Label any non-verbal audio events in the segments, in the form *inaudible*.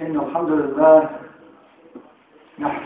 إن الحمد لله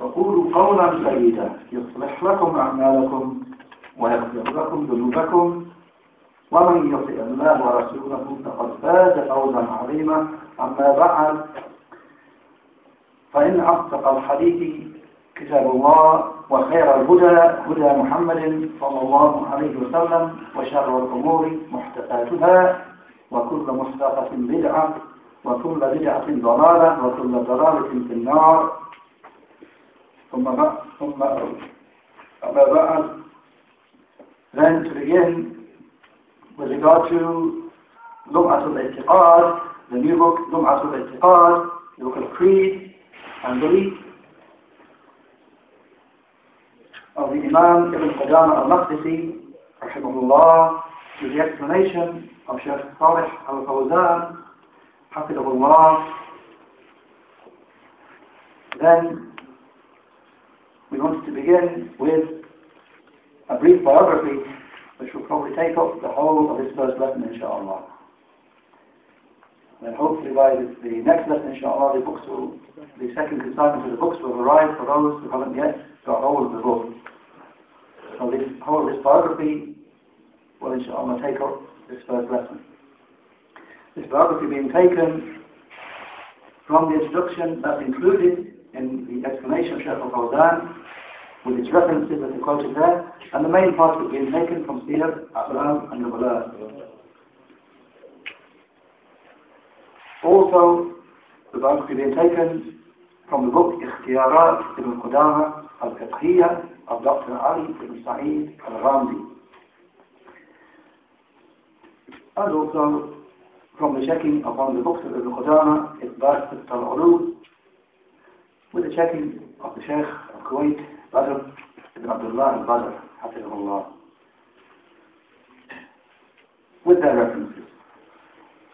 وقولوا قولا سديدا يصلح لكم أعمالكم ويغفر لكم ذنوبكم. ومن يطع الله ورسوله فقد فاز فوزا عظيما. أما بعد فإن أصدق الحديث كتاب الله وخير الهدى هدى محمد صلى الله عليه وسلم وشر الأمور محدثاتها وكل محدثة بدعة وكل بدعة ضلالة وكل ضلالة في النار. ثم بعد ثم أما بعد. Then to begin with regard to لمعة الاعتقاد the new book لمعة الاعتقاد the book of creed and belief of the Imam Ibn Qudama al-Maqdisi rahimahullah to the explanation of Shaykh Salih al-Fawzan hafidahullah then we wanted to begin with a brief biography which will probably take up the whole of this first lesson inshallah. Then hopefully by the, the next lesson inshallah the books will, the second consignment of the books will arrive for those who haven't yet got hold of the book. So this whole of this biography will inshallah take up this first lesson. This biography being taken from the introduction that's included in the explanation of Shaykh al-Fawzan with its references that are quoted there, and the main part is being taken from Siyar, A'lam, and Nubala. Also, the biography being taken from the book Ikhtiyarat ibn Qudama al-Fiqhiyya of Dr. Ali ibn Sa'id al-Ramzi. And also from the checking of the books of Ibn Qudama, Isbat al-Ulud, with the checking of the Sheikh of Kuwait, Badr ibn Abdullah al-Badr, Hafizahullah, with their references.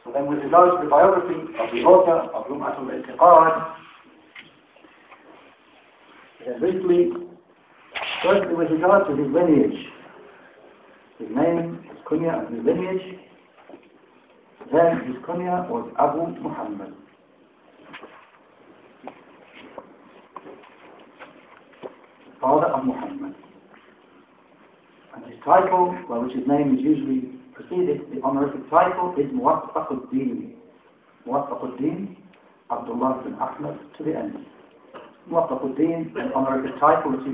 So then with regard to the biography of the author of Lum'atul I'tiqad, briefly, firstly with regard to his lineage, his name, his kunya and his lineage, then his kunya was Abu Muhammad. Father of Muhammad. And his title, by which his name is usually preceded, the honorific title is Muwaffaq-ud-Din. Muwaffaq-ud-Din, Abdullah bin Ahmad, to the end. Muwaffaq-ud-Din, an honorific title that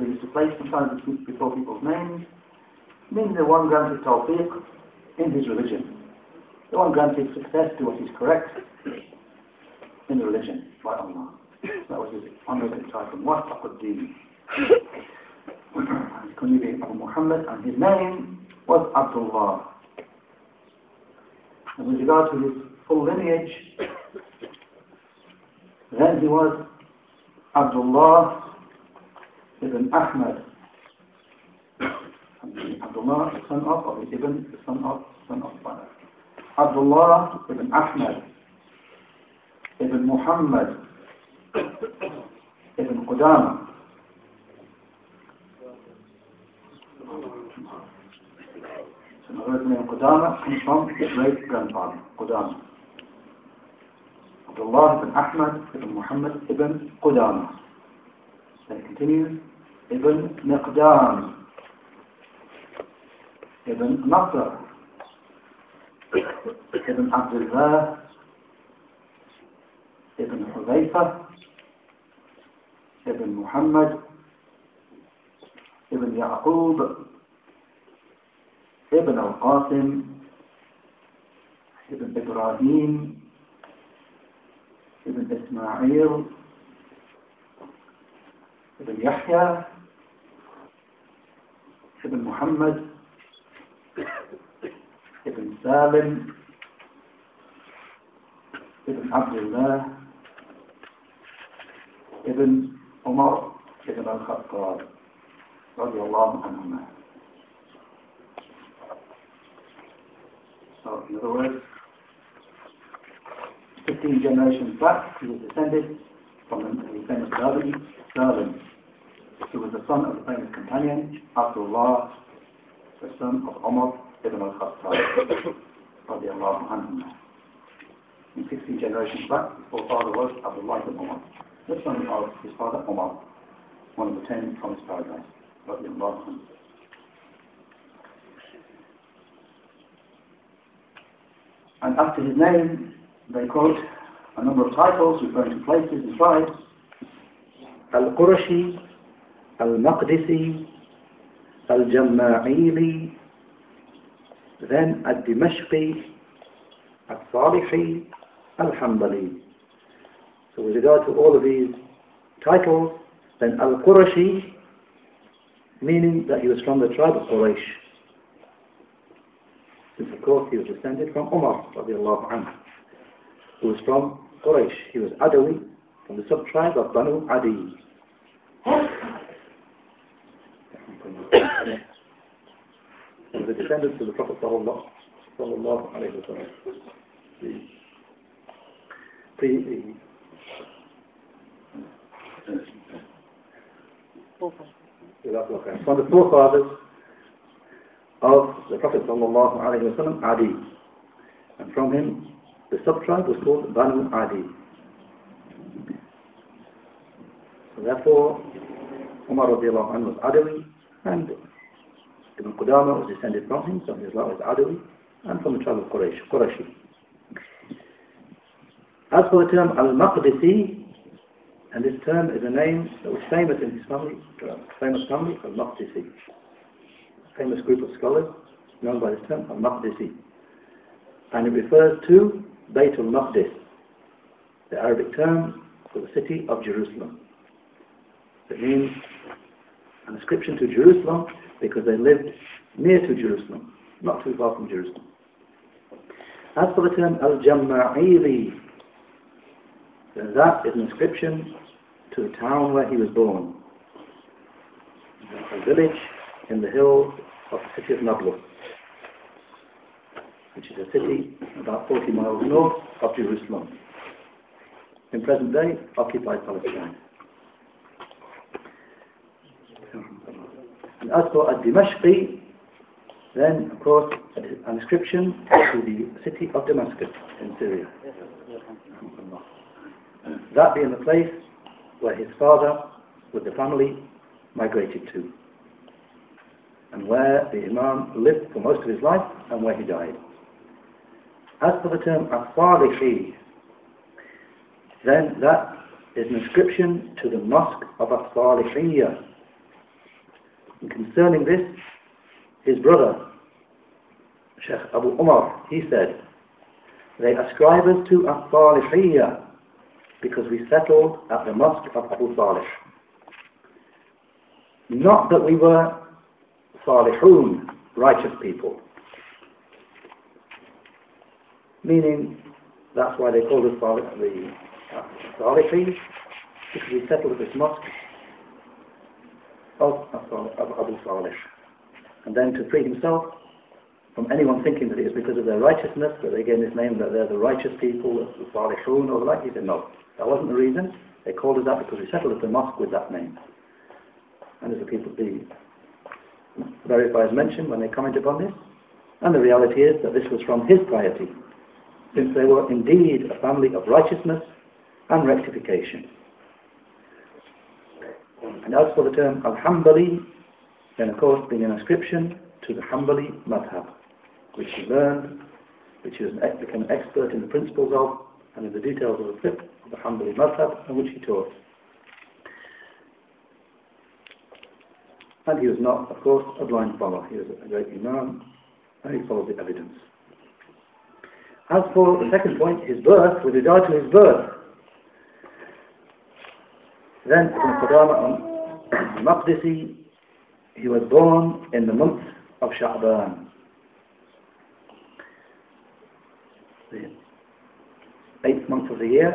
they used to place sometimes before people's names, means the one granted tawfiq in his religion. The one granted success to what is correct in the religion by Allah. That was his honorific title, Muwaffaq-ud-Din. His being Abu Muhammad, and his name was Abdullah. And with regard to his full lineage, then he was Abdullah ibn Ahmad. Abdullah, the son of, or Ibn, the son of, son of father. Abdullah ibn Ahmad ibn Muhammad ibn Qudama The name Qudama comes from his great grandfather, Qudama. Abdullah ibn Ahmad ibn Muhammad ibn Qudama. Then continues, Ibn Miqdam, Ibn Nasr, Ibn Abdullah, Ibn Hudayfa, Ibn Muhammad, يعقوب ابن القاسم ابن إبراهيم ابن إسماعيل ابن يحيى ابن محمد ابن سالم ابن عبد الله ابن عمر ابن الخطاب رضي الله عنهما. So in other words, 15 generations back, he was descended from the famous David, Salim, who was the son of the famous companion, Abdullah, the son of Omar ibn al-Khattab. In 16 generations back, his forefather was Abdullah ibn Umar. The son of his father, Omar, one of the ten from his paradise, radiallahu anhu. And after his name, they quote a number of titles referring to places and tribes. Al-Qurashi, Al-Maqdisi, Al-Jamma'ili, then Al-Dimashqi, Al-Salihi, Al-Hanbali. So with regard to all of these titles, then Al-Qurashi, meaning that he was from the tribe of Quraysh. Since of course he was descended from Umar radiallahu anhu, who was from Quraysh. He was Adawi, from the sub-tribe of Banu Adi. He was a descendant of the Prophet sallallahu alayhi wa sallam. The, from the forefathers of the Prophet sallam, Adi. And from him, the sub-tribe was called Banu Adi. So therefore, Umar was Adawi, and Ibn Qudama was descended from him, so his life was Adawi, and from the tribe of Quraysh, Qurashi. As for the term Al-Maqdisi, and this term is a name that was famous in his family, famous family, Al-Maqdisi. Famous group of scholars known by this term, Al-Maqdisi. And it refers to Bayt al-Maqdis, the Arabic term for the city of Jerusalem. It means an ascription to Jerusalem because they lived near to Jerusalem, not too far from Jerusalem. As for the term Al-Jamma'ili, then that is an inscription to the town where he was born. A village in the hills of the city of Nablus, which is a city about 40 miles north of Jerusalem. In present day, occupied Palestine. And as for Ad-Dimashqi, then, of course, an inscription to the city of Damascus in Syria. That being the place where his father, with the family, migrated to. And where the Imam lived for most of his life and where he died. As for the term As-Salihi, then that is an inscription to the mosque of As-Salihiyya. And concerning this, his brother, Sheikh Abu Umar, he said, they ascribe us to As-Salihiyya because we settled at the mosque of Abu Salih. Not that we were Salihun, righteous people. Meaning, that's why they called us the uh, because we settled at this mosque of, of Abu Salih. And then to free himself from anyone thinking that it is because of their righteousness that they gave this name, that they're the righteous people, the Salihun or the like, he said, no, that wasn't the reason. They called us that because we settled at the mosque with that name. And as the people, the verifiers mentioned when they comment upon this, and the reality is that this was from his piety, since they were indeed a family of righteousness and rectification. And as for the term Al-Hanbali, then of course being an ascription to the Hanbali madhab, which he learned, which he became an expert in the principles of, and in the details of the fiqh of the Hanbali madhab, and which he taught. And he was not, of course, a blind follower. He was a great Imam, and he followed the evidence. As for the second point, his birth, with regard to his birth, then Ibn Qudama al-Maqdisi, *clears throat* he was born in the month of Sha'ban. The eighth month of the year,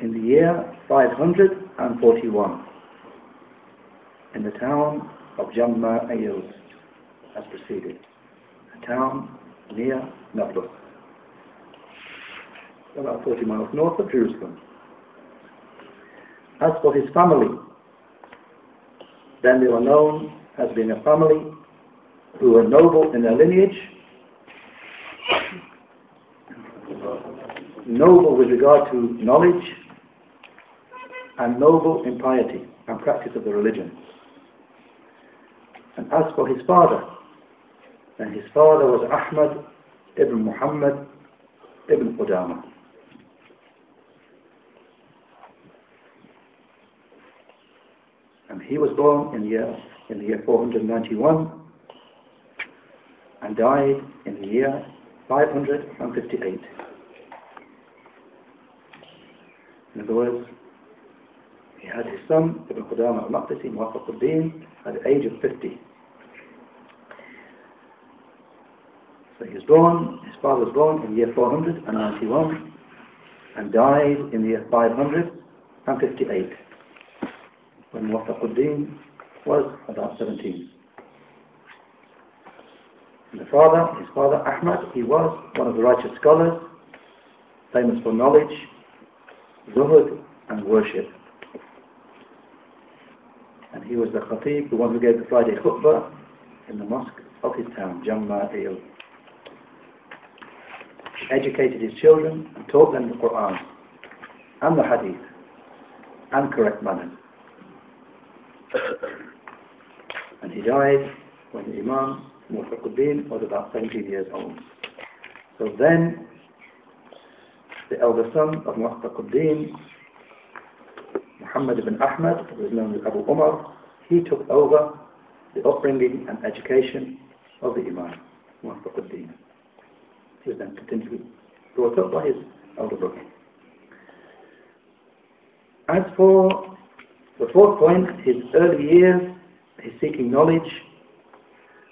in the year 541, in the town of Jamma Ayub, as preceded, a town near Nablus, about 40 miles north of Jerusalem. As for his family, then they were known as being a family who were noble in their lineage, noble with regard to knowledge, and noble in piety and practice of the religion. And as for his father, then his father was Ahmad ibn Muhammad ibn Qudama. And he was born in the year, in the year 491 and died in the year 558. In other words, he had his son, Ibn Qudama al-Maqdisi, Muwaffaq al-Din, at the age of 50. So he was born, his father was born in the year 491 and died in the year 558 when Muwafaquddin was about 17. And the father, his father Ahmad, he was one of the righteous scholars, famous for knowledge, zuhud and worship. He was the khatib, the one who gave the Friday khutbah in the mosque of his town, Jamma'il. Educated his children and taught them the Quran and the Hadith and correct manners. and he died when the Imam Muwafaquddin was about 17 years old. So then, the elder son of Muwafaquddin, Muhammad ibn Ahmad, who is known as Abu Umar, he took over the upbringing and education of the Imam, Muwafaquddin. He was then continually brought up by his elder brother. As for the fourth point, his early years, his seeking knowledge,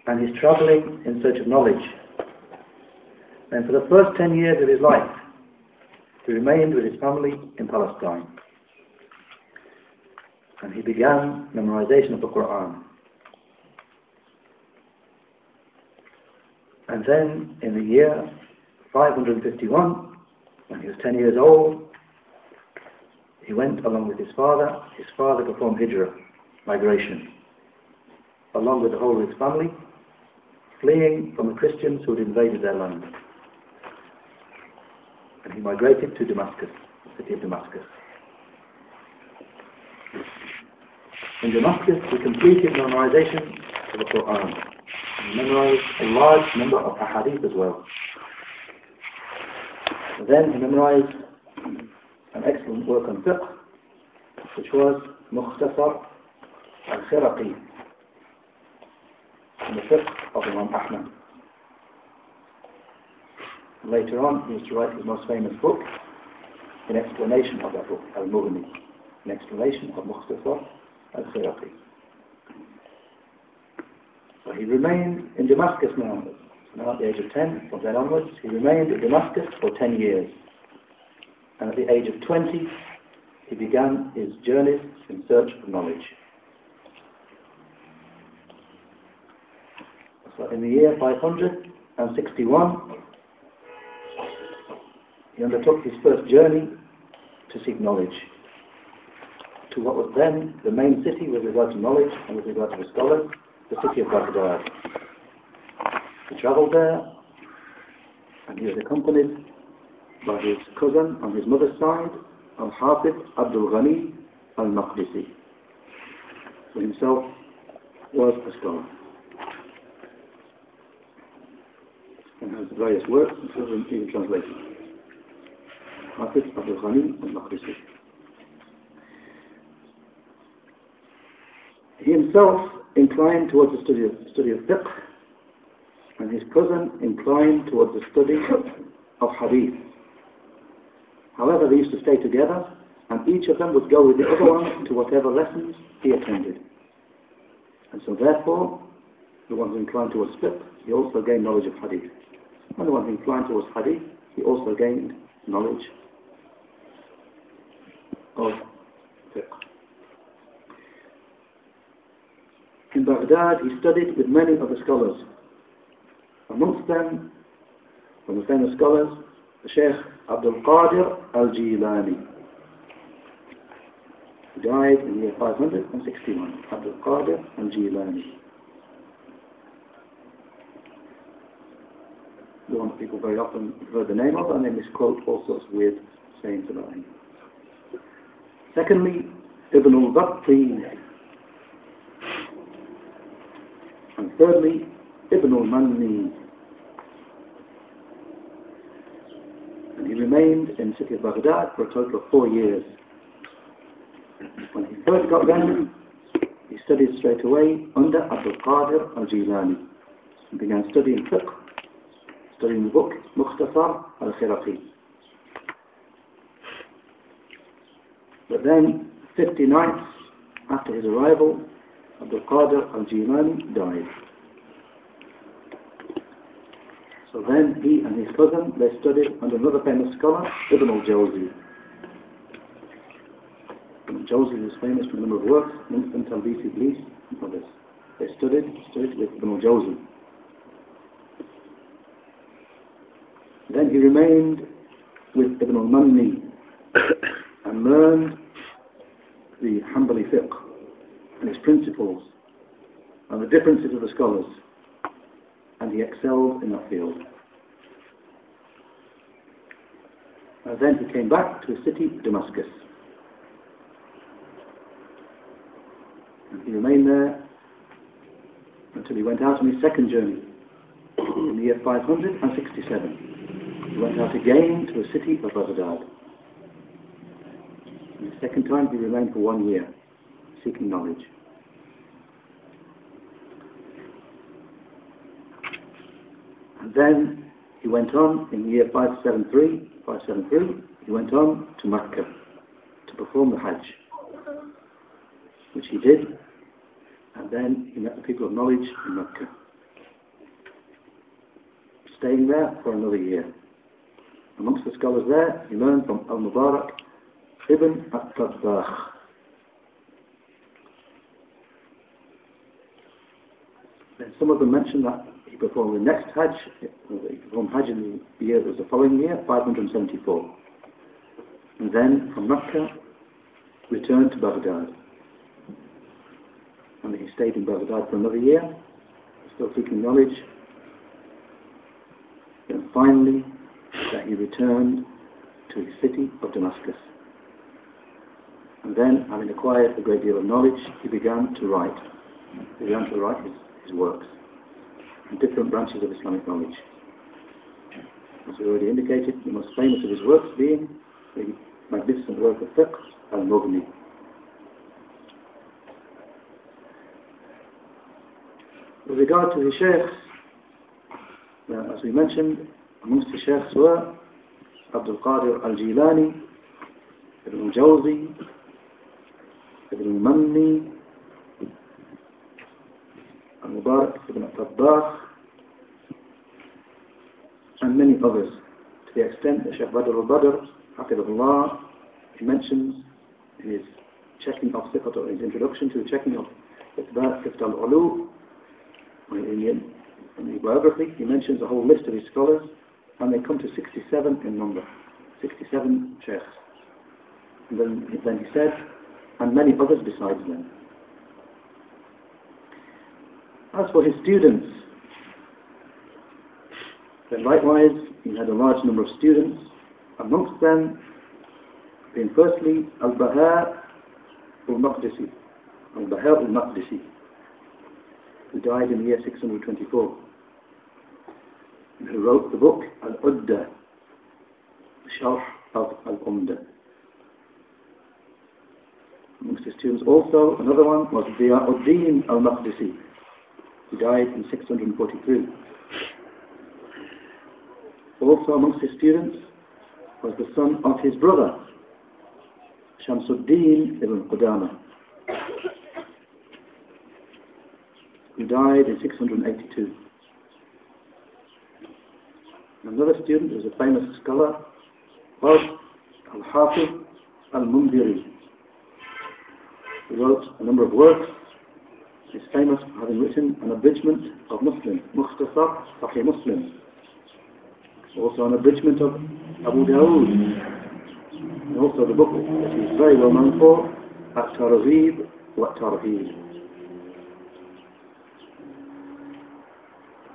and his travelling in search of knowledge. And for the first ten years of his life, he remained with his family in Palestine. And he began memorization of the Quran. And then in the year 551, when he was 10 years old, he went along with his father. His father performed hijrah, migration, along with the whole of his family, fleeing from the Christians who had invaded their land. And he migrated to Damascus, the city of Damascus. In Damascus, he completed memorization of the Quran and memorized a large number of ahadith as well. Then he memorized an excellent work on fiqh, which was Mukhtasar al-Khiraqi, the fiqh of Imam Ahmad. Later on, he was to write his most famous book an explanation of that book, Al-Mughni, an explanation of Mukhtasar So he remained in Damascus now, now at the age of 10, from then onwards, he remained in Damascus for 10 years. And at the age of 20, he began his journeys in search of knowledge. So in the year 561, he undertook his first journey to seek knowledge to what was then the main city with regard to knowledge and with regard to the scholars, the city of Baghdad. He travelled there and he was accompanied by his cousin on his mother's side, Al-Hafiz Abdul Ghani Al-Maqdisi, who himself was a scholar. And has various works, including even translated. Hafiz Abdul Ghani Al-Maqdisi. Himself inclined towards the study of, study of fiqh, and his cousin inclined towards the study of hadith. However, they used to stay together, and each of them would go with the other one to whatever lessons he attended. And so therefore, the one who inclined towards fiqh, he also gained knowledge of hadith. And the one who inclined towards hadith, he also gained knowledge of fiqh. In Baghdad, he studied with many of the scholars. Amongst them, from the famous scholars, the Sheikh Abdul Qadir al-Jilani. He died in the year 561. Abdul Qadir al-Jilani. The one people very often heard the name of, and they misquote all sorts of weird sayings about him. Secondly, Ibn al-Batti. And thirdly, Ibn al-Manni. And he remained in the city of Baghdad for a total of four years. When he first got there, he studied straight away under Abdul Qadir al-Jilani. He began studying fiqh, studying the book Mukhtasar al-Khiraqi. But then, 50 nights after his arrival, Abdul Qadir al-Jilani died. So then he and his cousin, they studied under another famous scholar, Ibn al-Jawzi. Ibn al-Jawzi was famous for a number of works, amongst them Talbis Iblis and others. They studied, studied with Ibn al-Jawzi. Then he remained with Ibn al-Manni *coughs* and learned the Hanbali fiqh and its principles and the differences of the scholars and he excelled in that field. And then he came back to his city, Damascus. And he remained there until he went out on his second journey in the year 567. He went out again to the city of Baghdad. And the second time he remained for one year, seeking knowledge. And then he went on in year 573, 573, he went on to Mecca to perform the Hajj, which he did, and then he met the people of knowledge in Mecca, staying there for another year. Amongst the scholars there, he learned from Al-Mubarak Ibn At-Tabbakh. Then some of them mention that he performed the next Hajj, he performed Hajj in the year that was the following year, 574. And then from Mecca, returned to Baghdad. And he stayed in Baghdad for another year, still seeking knowledge. And finally, that he returned to his city of Damascus. And then, having acquired a great deal of knowledge, he began to write. He began to write his, his works in different branches of Islamic knowledge. As we already indicated, the most famous of his works being the magnificent work of Fiqh al-Mughni. With regard to the sheikhs, uh, as we mentioned, amongst the sheikhs were Abdul Qadir al-Jilani, Ibn al-Jawzi, Ibn al-Manni, Al-Mubarak Ibn al-Tabbakh, and many others. To the extent that Sheikh Badr al-Badr, Hafidullah, he mentions in his checking of Sifat, or his introduction to the checking of Sift al-Ulu, in the biography, he mentions a whole list of his scholars, and they come to 67 in number. 67 sheikhs. And then, then he said, and many others besides them. As for his students, then likewise he had a large number of students, amongst them being firstly Al-Baha al-Maqdisi, Al-Baha al-Maqdisi, who died in the year 624, and who wrote the book Al-Udda, Sharh of Al-Umda. amongst his students also, another one was Diyauddin al-Maqdisi, who died in 643. Also amongst his students was the son of his brother, Shamsuddin ibn Qudama, who died in 682. Another student was a famous scholar was Al-Hafiz al-Mundhiri, who wrote a number of works. He's famous for having written an abridgment of Muslim, Mukhtasar Sahih Muslim. Also an abridgment of Abu Dawood. And also the book that he's very well known for, At-Targhib wa Tarhib.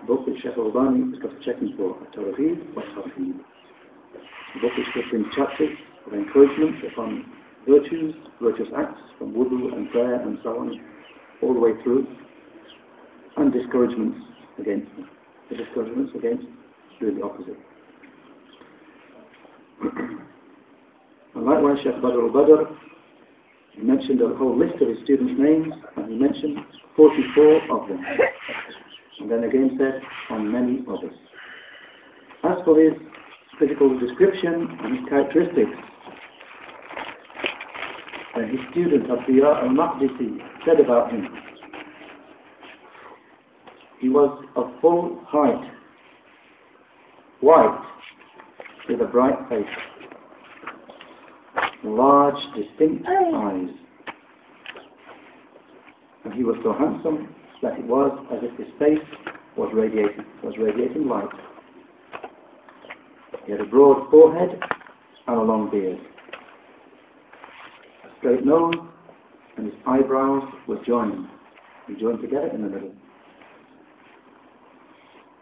book which Sheikh Albani a checking for, At-Targhib wa Tarhib. The book is in chapters of encouragement upon virtues, virtuous acts, from wudu and prayer and so on, all the way through, and discouragements against them. The discouragements against doing the opposite. and *clears throat* likewise, Sheikh Badr al-Badr, he mentioned a whole list of his students' names, and he mentioned 44 of them. And then again said, on many others. As for his physical description and his characteristics, then his student Ad-Diya al-Maqdisi said about him, he was of full height, white, with a bright face, large, distinct eyes. And he was so handsome that it was as if his face was radiating, was radiating light. He had a broad forehead and a long beard, straight nose, and his eyebrows were joined, he joined together in the middle.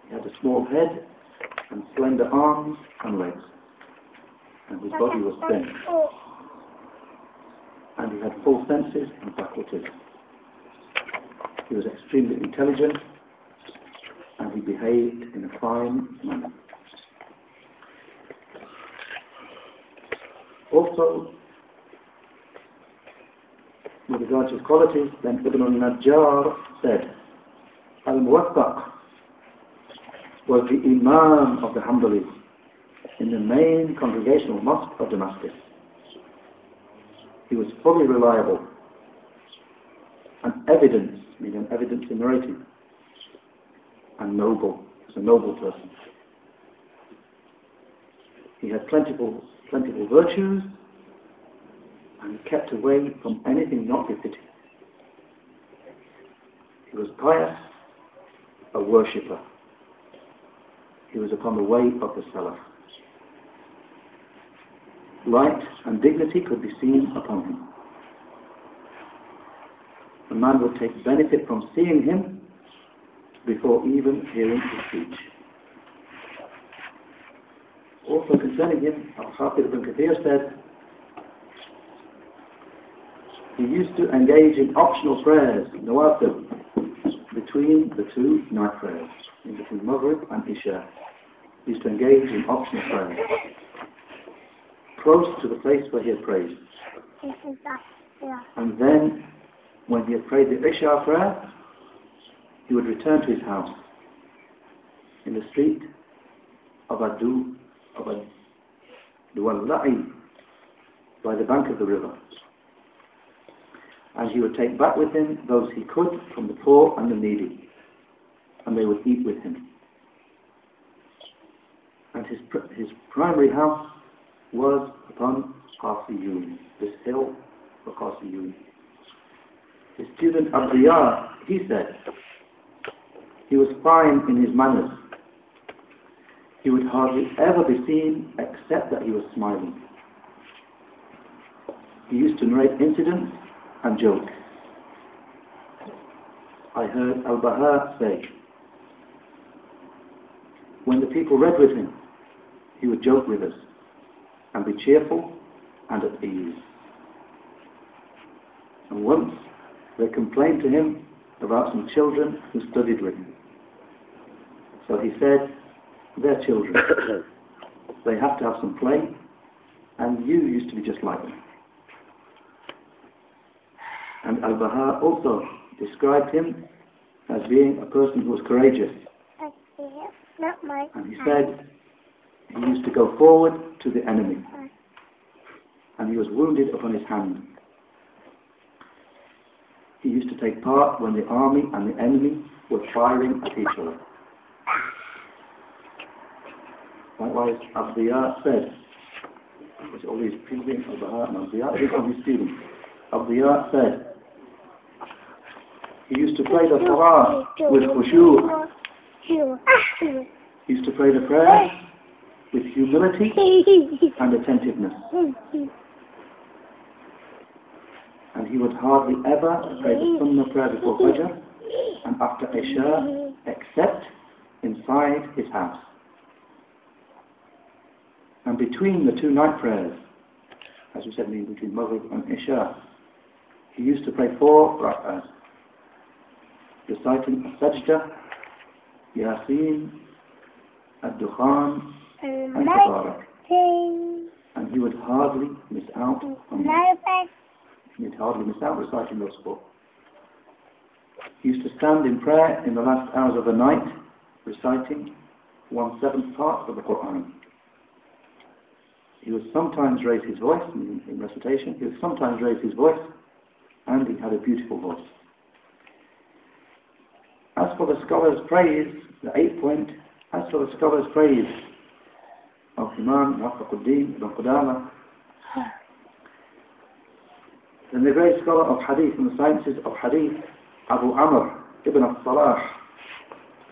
He had a small head and slender arms and legs, and his body was thin. And he had full senses and faculties. He was extremely intelligent, and he behaved in a fine manner. Also, with regard to his qualities, then Ibn al-Najjar said, Al-Muwaffaq was the Imam of the Hanbalis in the main congregational mosque of Damascus. He was fully reliable and evidence, meaning evidence in narrating, and noble. Was a noble person. He had plentiful, plentiful virtues and kept away from anything not befitting. He was pious, a worshipper. He was upon the way of the Salaf. Light and dignity could be seen upon him. A man would take benefit from seeing him before even hearing his speech. Also concerning him, Al-Hafiz ibn Kathir said, he used to engage in optional prayers, nawafil, between the two night prayers, in between Maghrib and Isha. He used to engage in optional prayers, close to the place where he had prayed. And then, when he had prayed the Isha prayer, he would return to his house in the street of Adu, of Duwalla'i, by the bank of the river and he would take back with him those he could from the poor and the needy, and they would eat with him. And his, his primary house was upon Qasiyun, this hill of Qasiyun. His student Ad-Diya, he said, he was fine in his manners. He would hardly ever be seen except that he was smiling. He used to narrate incidents and joke. I heard Al-Baha say, when the people read with him, he would joke with us and be cheerful and at ease. And once they complained to him about some children who studied with him. So he said, they're children. *coughs* they have to have some play, and you used to be just like them. And Al-Baha also described him as being a person who was courageous. And he said he used to go forward to the enemy. And he was wounded upon his hand. He used to take part when the army and the enemy were firing at each other. Likewise, Ad-Diya said, which all these people being Al-Baha and Ad-Diya, these are his students. Ad-Diya said, he used to pray the Salah with khushu'. He used to pray the prayer with humility and attentiveness. And he would hardly ever pray the Sunnah prayer before Fajr and after Isha except inside his house. And between the two night prayers, as we said, between Maghrib and Isha, he used to pray four rak'ahs, reciting Sajda, Yasin, Ad-Dukhan, and um, Tabarak. And he would hardly miss out on that. He'd hardly miss out reciting those four. He used to stand in prayer in the last hours of the night, reciting one seventh part of the Quran. He would sometimes raise his voice in, in recitation, he would sometimes raise his voice, and he had a beautiful voice. As for the scholar's praise, the eighth point, as for the scholar's praise of Imam Muwaffaquddin ibn Qudama, then the great scholar of Hadith and the sciences of Hadith, Abu Amr ibn al-Salah,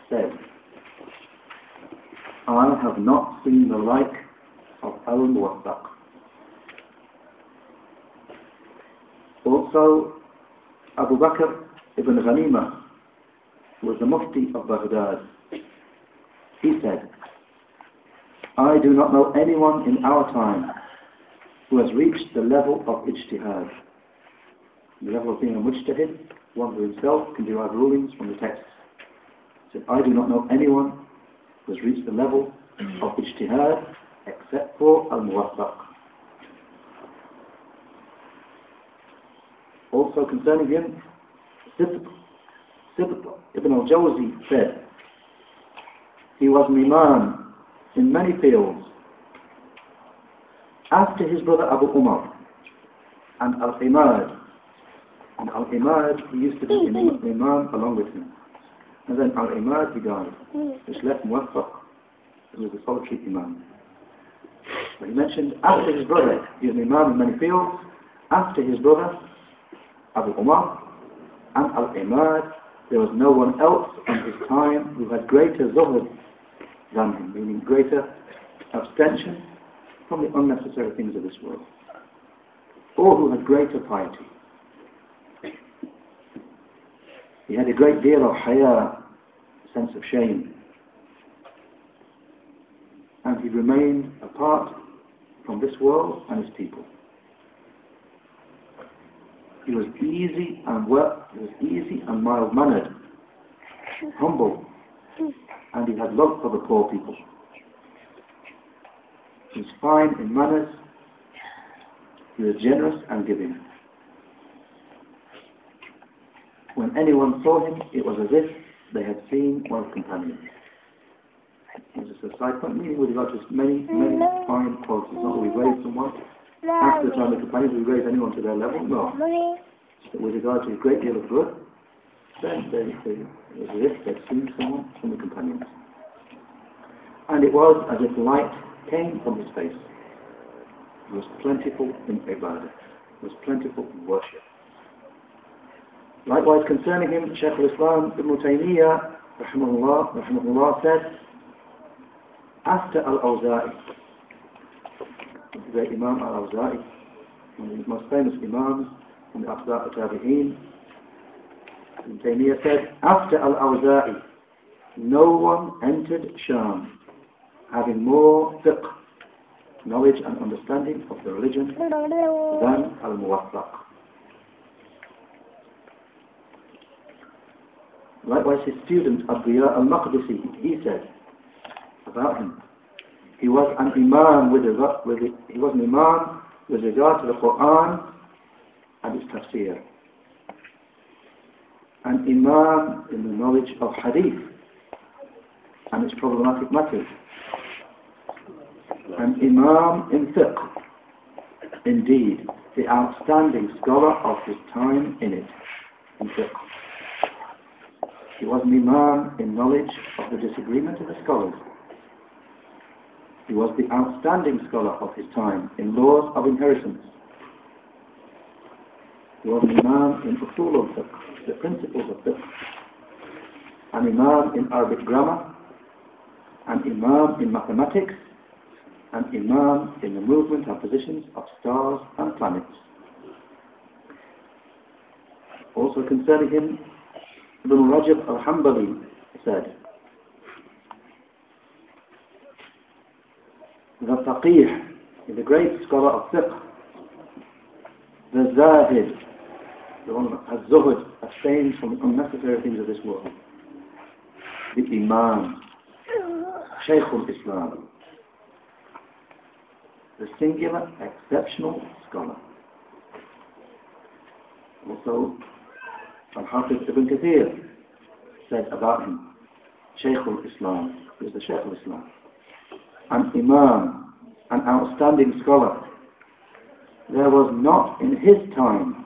said, I have not seen the like of Al-Muwaffaq. Also, Abu Bakr ibn Ghanima was the Mufti of Baghdad. He said, I do not know anyone in our time who has reached the level of ijtihad. The level of being a mujtahid, one who himself can derive rulings from the text. He said, I do not know anyone who has reached the level of ijtihad except for al-muwaffaq. Also concerning him, Sibt, Ibn al-Jawzi said, he was an imam in many fields. After his brother Abu Umar and Al-Imad, and Al-Imad, he used to be an hmm. imam along with him. And then Al-Imad, he died, hmm. which left Muwaffaq, who was a solitary imam. But he mentioned after his brother, he was an imam in many fields, after his brother, Abu Umar, and Al-Imad, there was no one else in his time who had greater zuhud than him, meaning greater abstention from the unnecessary things of this world, or who had greater piety. He had a great deal of haya, sense of shame, and he remained apart from this world and his people. He was easy and well, he was easy and mild mannered, humble, and he had love for the poor people. He was fine in manners, he was generous and giving. When anyone saw him, it was as if they had seen one's companion. This is a side point, meaning with regard to many, many fine qualities. Not that we raise someone after the time of companions, we raise anyone to their level, no. But with regard to a great deal of good, then they, they, as if they'd someone from the companions. And it was as if light came from his face. He was plentiful in ibadah. Was plentiful in worship. Likewise, concerning him, Shaykh al-Islam Ibn Taymiyyah, rahimahullah, rahimahullah said, after Al-Awza'i, the Imam Al-Awza'i, one of the most famous Imams from the Atba' al-Tabi'een, Ibn Taymiyyah said, after Al-Awza'i, no one entered Sham having more fiqh, knowledge and understanding of the religion than Al-Muwaffaq. Likewise, his student Ad-Diya al-Maqdisi, he said about him, he was an imam with, regard, with he was an imam with regard to the Quran and its tafsir. an imam in the knowledge of hadith and its problematic matters, an imam in fiqh, indeed, the outstanding scholar of his time in it, in fiqh. He was an imam in knowledge of the disagreement of the scholars. He was the outstanding scholar of his time in laws of inheritance. He was an imam in usul al-fiqh, the principles of fiqh, an imam in Arabic grammar, an imam in mathematics, an imam in the movement and positions of stars and planets. Also concerning him, Ibn Rajab al-Hanbali said, the faqih, the great scholar of fiqh, the zahid, the one has zuhud, abstains from unnecessary things of this world, the imam, shaykh al-Islam, the singular, exceptional scholar. Also, Al-Hafiz Ibn Kathir said about him, Shaykh al-Islam, was the Shaykh al-Islam, an Imam, an outstanding scholar. There was not in his time,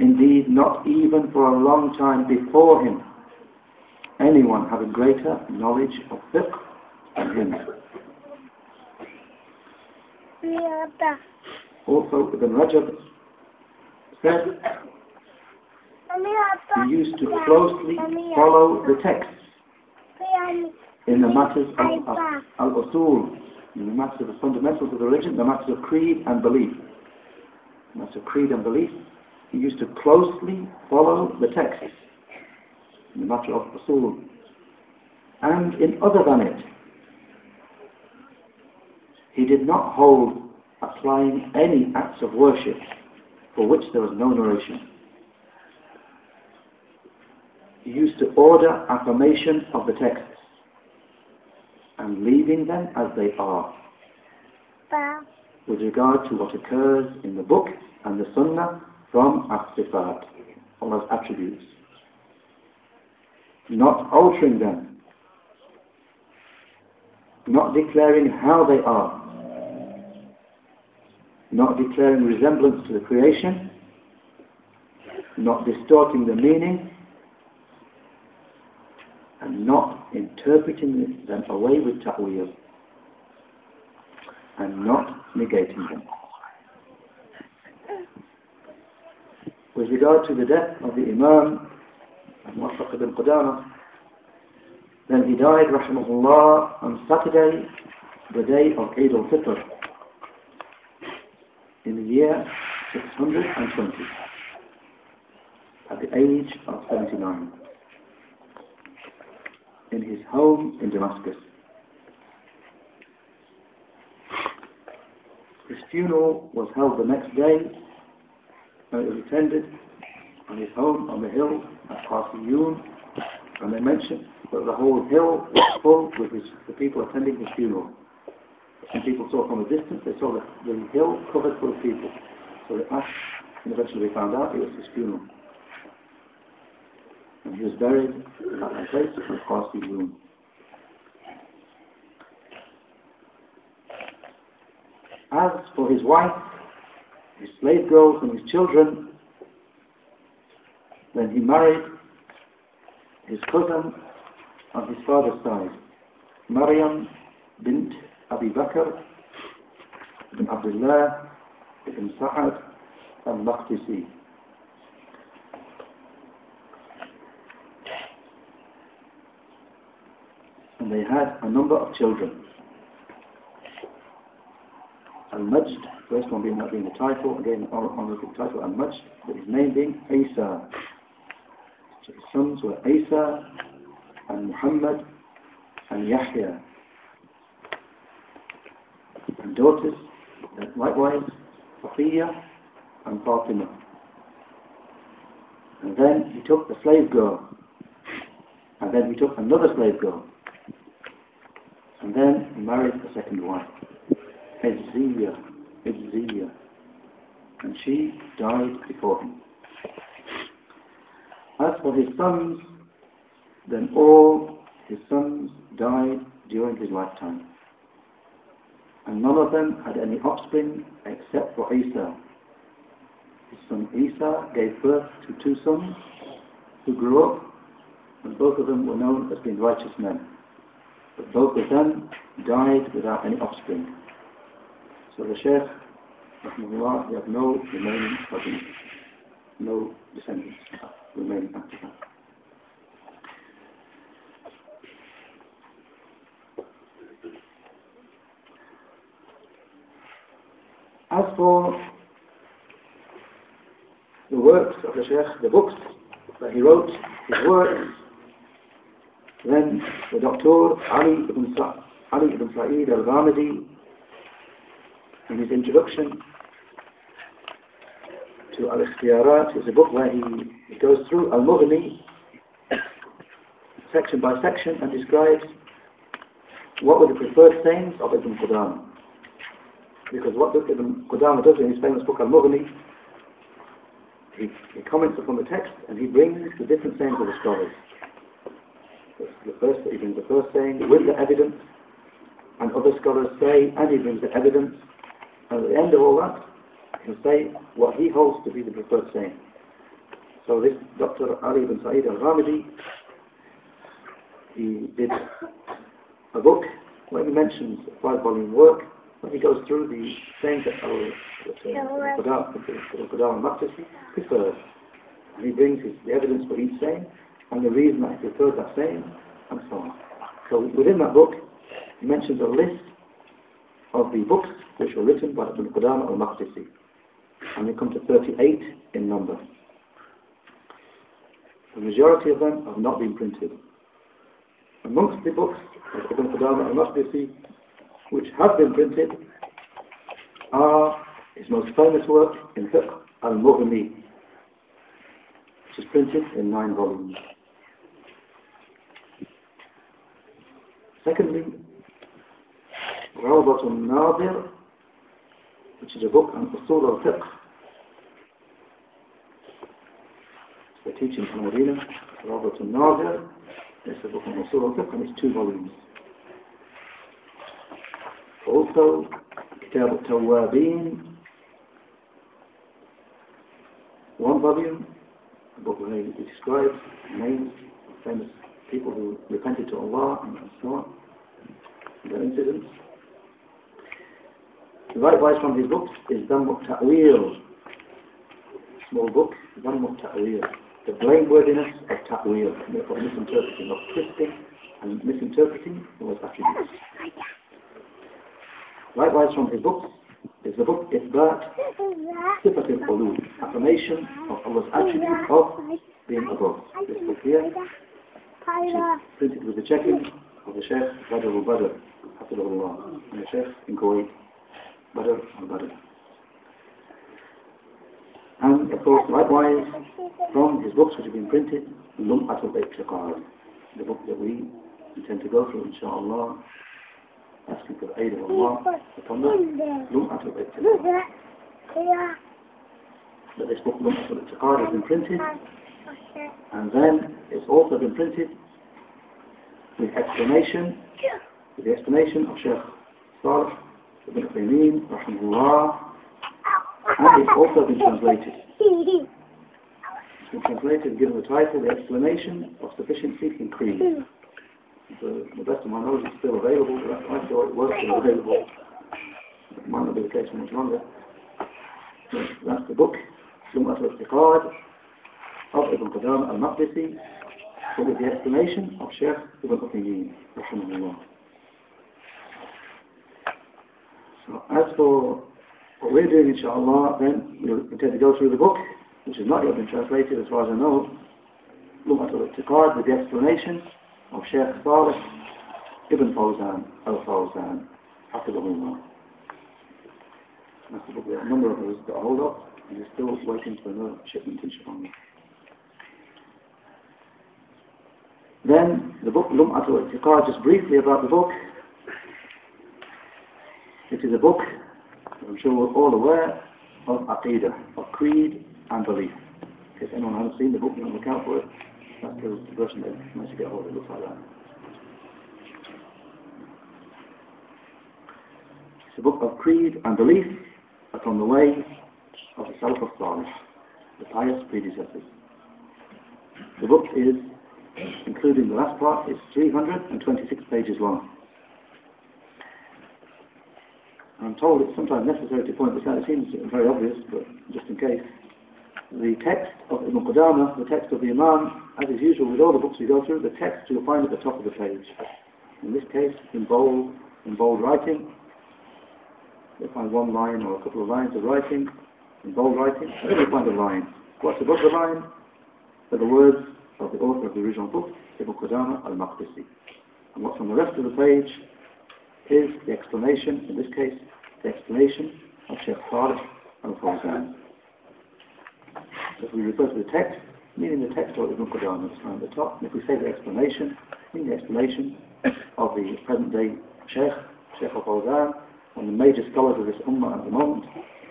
indeed not even for a long time before him, anyone having greater knowledge of fiqh than him. Also, Ibn Rajab said he used to closely follow the texts in the matters of, of al-usul, in the matters of the fundamentals of the religion, the matters of creed and belief. The matters of creed and belief, he used to closely follow the texts in the matter of usul. And in other than it, he did not hold applying any acts of worship for which there was no narration. He used to order affirmation of the texts and leaving them as they are. With regard to what occurs in the book and the sunnah from as-sifat, Allah's attributes. Not altering them, not declaring how they are, not declaring resemblance to the creation, not distorting the meaning, and not interpreting them away with ta'wil, and not negating them. With regard to the death of the Imam, Muwaffaq ibn Qudama, then he died, rahimahullah, on Saturday, the day of Eid al-Fitr, in the year 620, at the age of 79, in his home in Damascus. His funeral was held the next day, and it was attended on his home on the hill at Qarsiyun, and they mentioned that the whole hill was full with his, the people attending his funeral. And people saw from a distance, they saw the, the hill covered full of people. So they asked, and eventually they found out it was his funeral. And he was buried at that place at Qarsiyun. As for his wife, his slave girls, and his children, then he married his cousin on his father's side, Maryam bint Abi Bakr ibn Abdullah ibn Sa'ad al-Maqdisi. They had a number of children. Al-Majd, first one being, being the title, again honorific title, Al-Majd, but his name being Isa. So his sons were Isa and Muhammad and Yahya. And daughters, likewise, Safiya and Fatima. And then he took the slave girl. And then he took another slave girl. And then he married a second wife. Hezziya, Hezziya. And she died before him. As for his sons, then all his sons died during his lifetime. And none of them had any offspring except for Isa. His son Isa gave birth to two sons who grew up, and both of them were known as being righteous men. But both of them died without any offspring. So the Shaykh, rahmahullah, they have no remaining cousins, no descendants remaining after that. As for the works of the Shaykh, the books that he wrote, his works, then the Doctor Ali ibn, Sa- Ali ibn Sa'id al-Ghamidi, in his introduction to Al-Ikhtiyarat, is a book where he, he goes through Al-Mughni, section by section, and describes what were the preferred sayings of Ibn Qudamah. Because what Ibn Qudamah does in his famous book Al-Mughni, he, he comments upon the text and he brings the different sayings of the scholars. The first, he brings the first saying with the evidence, and other scholars say, and he brings the evidence, and at the end of all that, he'll say what he holds to be the preferred saying. So this Dr. Ali ibn Sa'id al-Ghamidi, he did a book where he mentions a five-volume work where he goes through the sayings that uh, Al-Qadar al-Maqdisi prefers. And he brings his, the evidence for each saying and the reason that preferred that saying and so on. So within that book, he mentions a list of the books which were written by Ibn Qudamah al-Maqdisi. And they come to 38 in number. The majority of them have not been printed. Amongst the books of Ibn Qudamah al-Maqdisi which have been printed are his most famous work in Fiqh al-Mughni which is printed in nine volumes. Secondly, Rawdat al-Nadir which is a book on Usul al-Fiqh. The teaching from Medina, Rawdat al-Nadir it's a book on Usul al-Fiqh and it's two volumes. Also, Kitab al-Tawwabin, one volume, a book where he describes names of famous people who repented to Allah and so on, their incidents. Likewise from his books is Dhamm al-Ta'wil, small book, Dhamm al-Ta'wil, the blameworthiness of Ta'wil, of misinterpreting, of twisting and misinterpreting Allah's attributes. Likewise from his books is the book Ithbat Sifat al-Uluw, affirmation of Allah's attribute of being above. This book here, printed with the checking of the Sheikh Badr al-Badr, Hafidahullah, and the Sheikh in Kuwait, Badr al-Badr. And of course, likewise, from his books which have been printed, Lum'at al-I'tiqad, the book that we intend to go through, inshallah, asking for the aid of Allah upon that. Lum'at al-I'tiqad. That this book, Lum'at al-I'tiqad, has been printed, and then it's also been printed with explanation, with the explanation of Sheikh Salih ibn Uthaymeen, rahimahullah, and it's also been translated. It's been translated given the title, The Explanation of Sufficiency in Creed. Mm. So, the best of my knowledge, it's still available. I thought it was still available. It might not be the case for much longer. That's the book, Lum'at al-I'tiqad, of Ibn Qudam al-Maqdisi, with the explanation of Sheikh Ibn Uthaymeen, rahimahullah. So as for what we're doing, inshallah, then we intend to go through the book, which has not yet been translated as far as I know, Lum'at al-I'tiqad, with the explanation of Sheikh Salih Ibn Fawzan al-Fawzan, Hafidahullah. That's the book. There are a number of those that hold up, and we're still waiting for another shipment, inshallah. Then the book Lum'at al-I'tiqad, just briefly about the book. It is a book, I'm sure we're all aware, of Aqidah, of creed and belief. if anyone hasn't seen the book, you can look out for it. That's the version that managed to get hold of. It looks like that. It's a book of creed and belief upon the way of the Salaf of Salih, the pious predecessors. The book is, including the last part, is 326 pages long. I'm told it's sometimes necessary to point this out. It seems very obvious, but just in case. The text of Ibn Qudama, the text of the Imam, as is usual with all the books we go through, the text you'll find at the top of the page. In this case, in bold, in bold writing. You'll find one line or a couple of lines of writing, in bold writing, you'll find a line. What's above the line? Are the words of the author of the original book, Ibn Qudama al-Maqdisi. And what's on the rest of the page is the explanation, in this case, the explanation of Sheikh Salih al-Fawzan. So if we refer to the text, meaning the text of Ibn Qudama at the top, and if we say the explanation, meaning the explanation of the present day Sheikh, Sheikh al-Fawzan, of the major scholars of this ummah at the moment,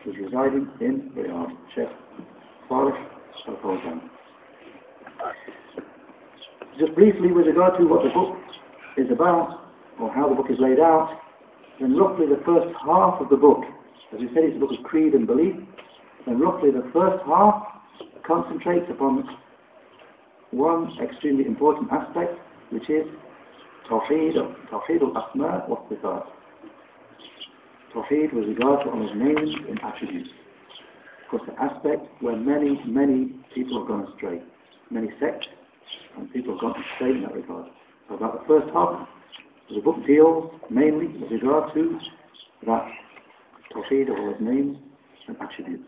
who's residing in Riyadh, Sheikh Salih al-Fawzan. Just briefly with regard to what the book is about, or how the book is laid out, then roughly the first half of the book, as we said, it's a book of creed and belief, then roughly the first half concentrates upon one extremely important aspect, which is Tawheed, Tawheed al-Asma wa Sifat. Tawheed with regard to Allah's names and attributes. Of course, the aspect where many, many people have gone astray. Many sects and people have gone astray in that regard. So about the first half, the book deals mainly with regard to that Tawheed of Allah's names and attributes.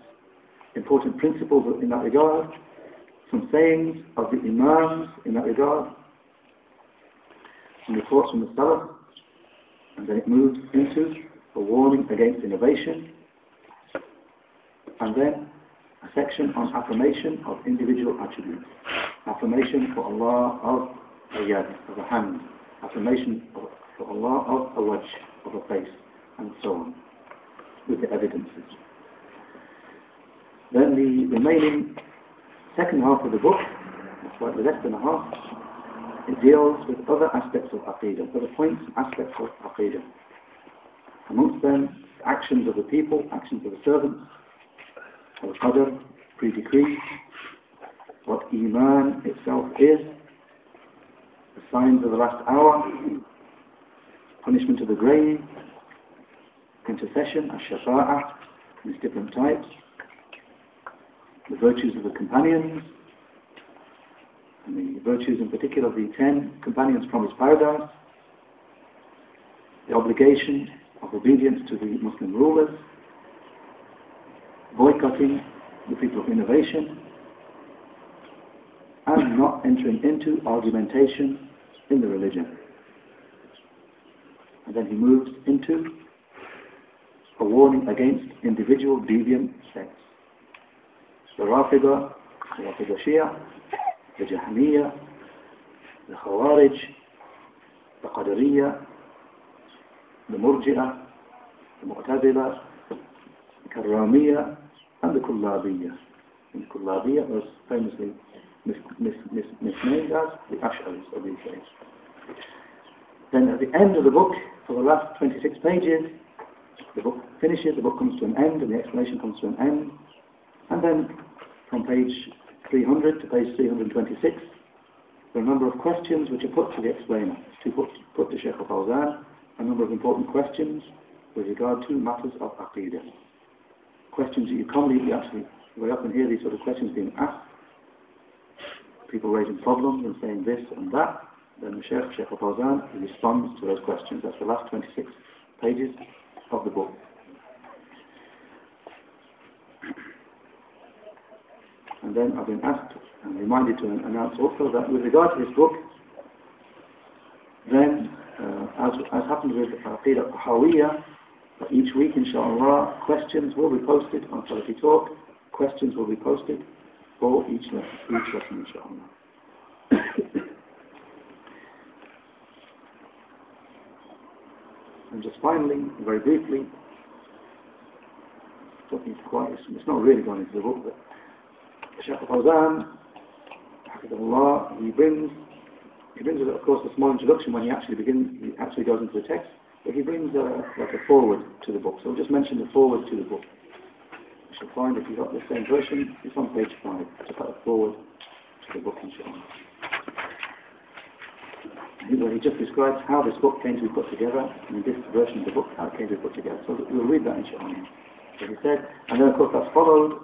Important principles in that regard, some sayings of the Imams in that regard, some reports from the Salaf, and then it moves into a warning against innovation, and then a section on affirmation of individual attributes. Affirmation for Allah of a yad, of a hand. Affirmation for Allah of a wajh, of a face, and so on, with the evidences. Then the remaining second half of the book, slightly less than a half, it deals with other aspects of Aqidah, other points aspects of Aqidah. Amongst them, actions of the people, actions of the servants, al-qadr, pre-decree, what Iman itself is, the signs of the last hour, punishment of the grave, intercession, ash-shafa'ah, its different types, the virtues of the companions, and the virtues in particular of the ten companions from his paradise, the obligation of obedience to the Muslim rulers, boycotting the people of innovation, not entering into argumentation in the religion. And then he moves into a warning against individual deviant sects. The Rafida, the Rafida Shia, the Jahmiya, the Khawarij, the Qadariya, the Murji'ah, the Mu'tazila, the Karramiyya, and the Kullabiyya. And the Kullabiyya was famously misnamed the Ash'aris of these days. Then at the end of the book, for the last 26 pages, the book finishes, the book comes to an end, and the explanation comes to an end. And then from page 300 to page 326, there are a number of questions which are put to the explainer, to put, put to Sheikh al-Fawzan, a number of important questions with regard to matters of Aqidah. Questions that you commonly, you actually, very often hear these sort of questions being asked. People raising problems and saying this and that. Then the Sheikh, Sheikh al-Fawzan, responds to those questions. That's the last 26 pages of the book. And then I've been asked and reminded to announce also that with regard to this book, then, uh, as, as happens with Aqidah Hawiyah, each week, inshallah, questions will be posted on Salafi Talk. Questions will be posted for each each inshallah. and just finally, very briefly, talking quite, it's not really going into the book, but Shaykh Fawzan, Allah, he brings, he brings, of course, a small introduction when he actually begins, he actually goes into the text, but he brings a, like a forward to the book. So we'll just mention the forward to the book. You shall find if you've got the same version, it's on page 5, just like a forward to the book, inshallah. Where he just describes how this book came to be put together, and this version of the book, how it came to be put together. So we'll read that inshallah. So he said, and then of course that's followed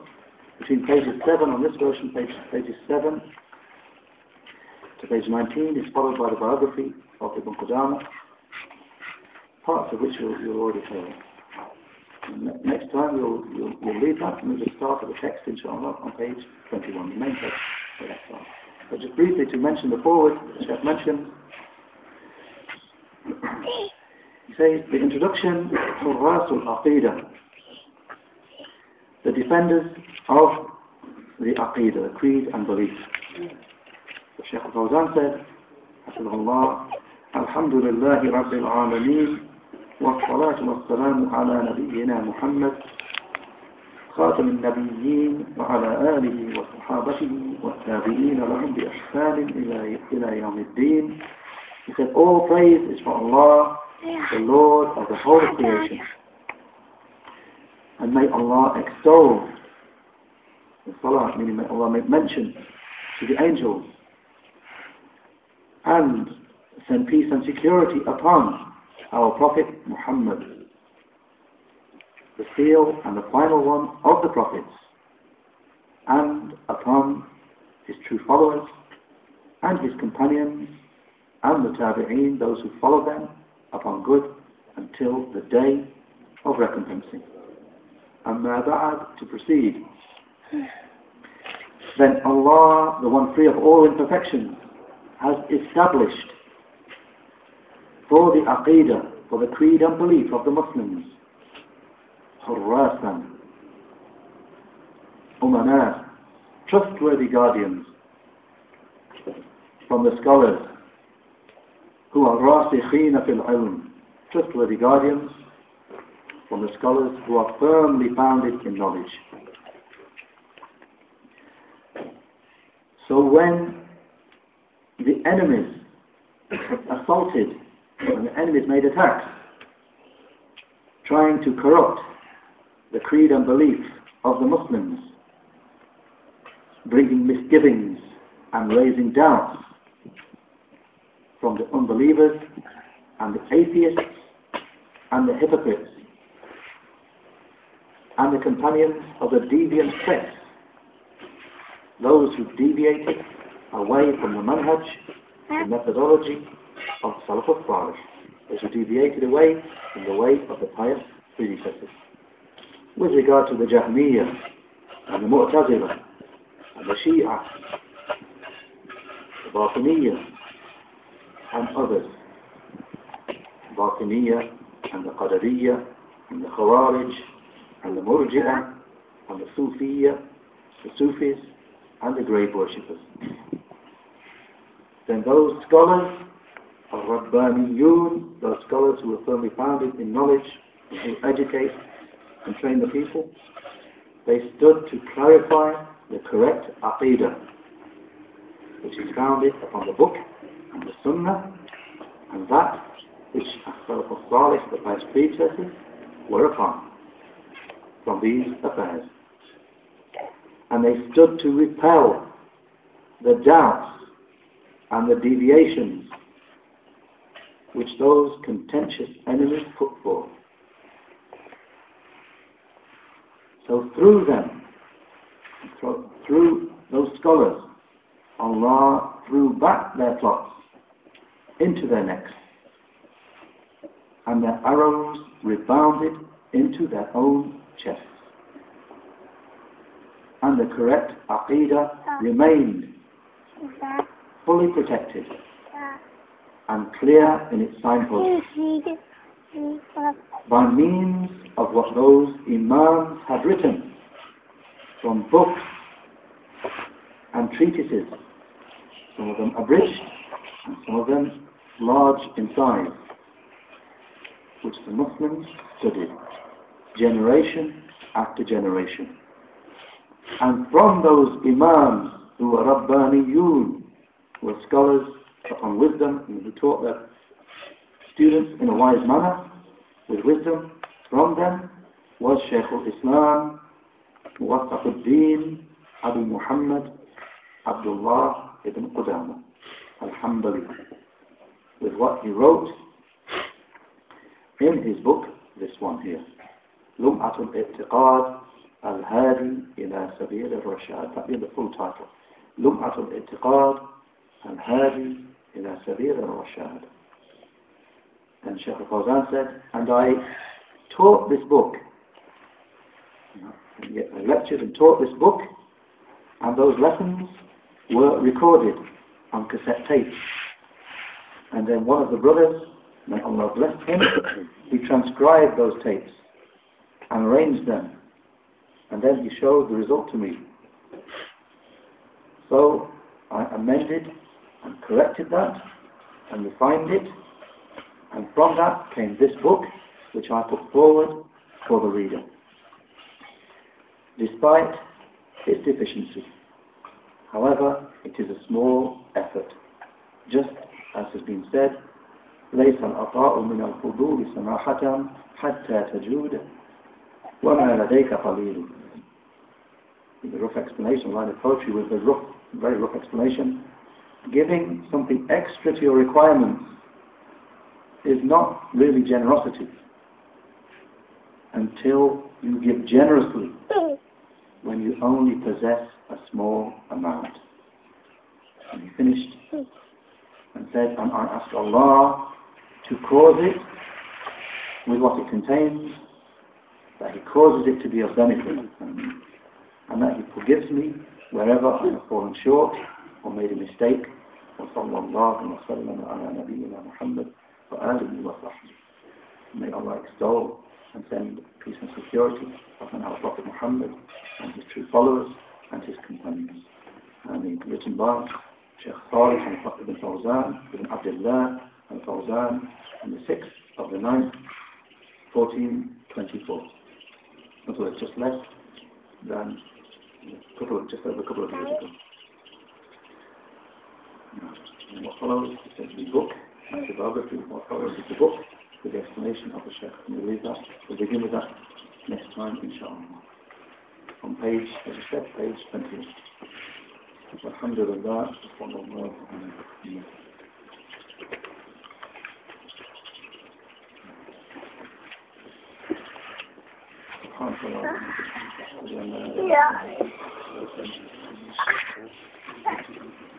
between pages 7 on this version, page, pages 7 to page 19 is followed by the biography of Ibn Qudama, parts of which you'll, you'll already heard. Next time, we'll read that, and we'll start with the text, inshallah, on page 21, the main text for that time. But just briefly to mention the forward, which I've mentioned, he says, the introduction, Hurrasul Aqidah, the defenders of the Aqidah, the creed and belief. Shaykh Fawzan said, Alhamdulillah Rabbil Alameen, والصلاة والسلام على نبينا محمد خاتم النبيين وعلى آله وصحابته والتابعين لهم بإحسان إلى يوم الدين. He said, all praise is for Allah, the Lord of the whole creation. And may Allah extol the Salah, meaning may Allah make mention to the angels and send peace and security upon our Prophet Muhammad, the seal and the final one of the prophets, and upon his true followers and his companions and the tabi'een, those who follow them upon good until the day of recompensing. And ba'd to proceed. Then Allah, the one free of all imperfections, has established for the aqidah, for the creed and belief of the Muslims, hurrasan, umanat, trustworthy guardians. From the scholars. Who are rasikhina fil ilm, trustworthy guardians. From the scholars who are firmly founded in knowledge. So when the enemies assaulted, when the *clears throat* enemies made attacks, trying to corrupt the creed and belief of the Muslims, bringing misgivings and raising doubts from the unbelievers and the atheists and the hypocrites and the companions of the deviant sects, those who deviated away from the manhaj, the methodology of Salaf al-Salih, those who deviated away from the way of the pious predecessors. With regard to the Jahmiyyah and the Mu'tazila and the Shia, the Batiniyah and others, Batiniyah and the Qadariyah and the Khawarij and the Murji'ah and the Sufiyah, the Sufis and the grave worshippers. Then those scholars Rabbaniyun, those scholars who are firmly founded in knowledge who educate and train the people, they stood to clarify the correct aqidah, which is founded upon the book and the sunnah, and that which As-Salaf al-Salih, the past predecessors, were upon from these affairs. And they stood to repel the doubts and the deviations which those contentious enemies put forth. So through them, through those scholars, Allah threw back their plots into their necks, and their arrows rebounded into their own chests. And the correct aqidah ah. remained fully protected and clear in its signposts by means of what those imams had written from books and treatises, some of them abridged and some of them large in size, which the Muslims studied generation after generation. And from those Imams who were Rabbaniyun, who were scholars upon wisdom, and he taught the students in a wise manner, with wisdom from them, was Shaykh al-Islam, Muwaffaquddin, Abu Muhammad, Abdullah ibn Qudama, Alhamdulillah, with what he wrote in his book, this one here, لمعة الاعتقاد الهادي إلى سبيل that That is the full title. لمعة al-Hadi. إلى سبيل الرشاد and Sheikh Fawzan said and I taught this book I lectured and taught this book and those lessons were recorded on cassette tapes and then one of the brothers may Allah bless him he transcribed those tapes and arranged them and then he showed the result to me. So I amended and corrected that and refined it and from that came this book which I put forward for the reader. Despite its deficiency, however, it is a small effort. Just as has been said, ليس العطاء من الفضول سماحة حتى تجود وما لديك قليل the rough explanation, line of poetry with the rough, very rough explanation, giving something extra to your requirements is not really generosity until you give generously when you only possess a small amount. And he finished and said, and I ask Allah to cause it with what it contains, that He causes it to be of benefit and that He forgives me wherever I have fallen short or made a mistake. وصلى الله وسلم على نبينا محمد وآله وصحبه. May Allah extol and send peace and security upon our Prophet Muhammad and his true followers and his companions. And the Written by Sheikh Salih ibn Fawzan ibn Abdullah al Fawzan on the 6th of the 9th, 1424. That's it's just less than a couple of, just over a couple of years ago. What follows is the book, the biography, what follows is the book with the explanation of the Sheikh. And we'll leave that, we'll begin with that next time, inshallah. On page, as I said, page 20. Alhamdulillah, sallallahu alayhi wa Yeah. *laughs*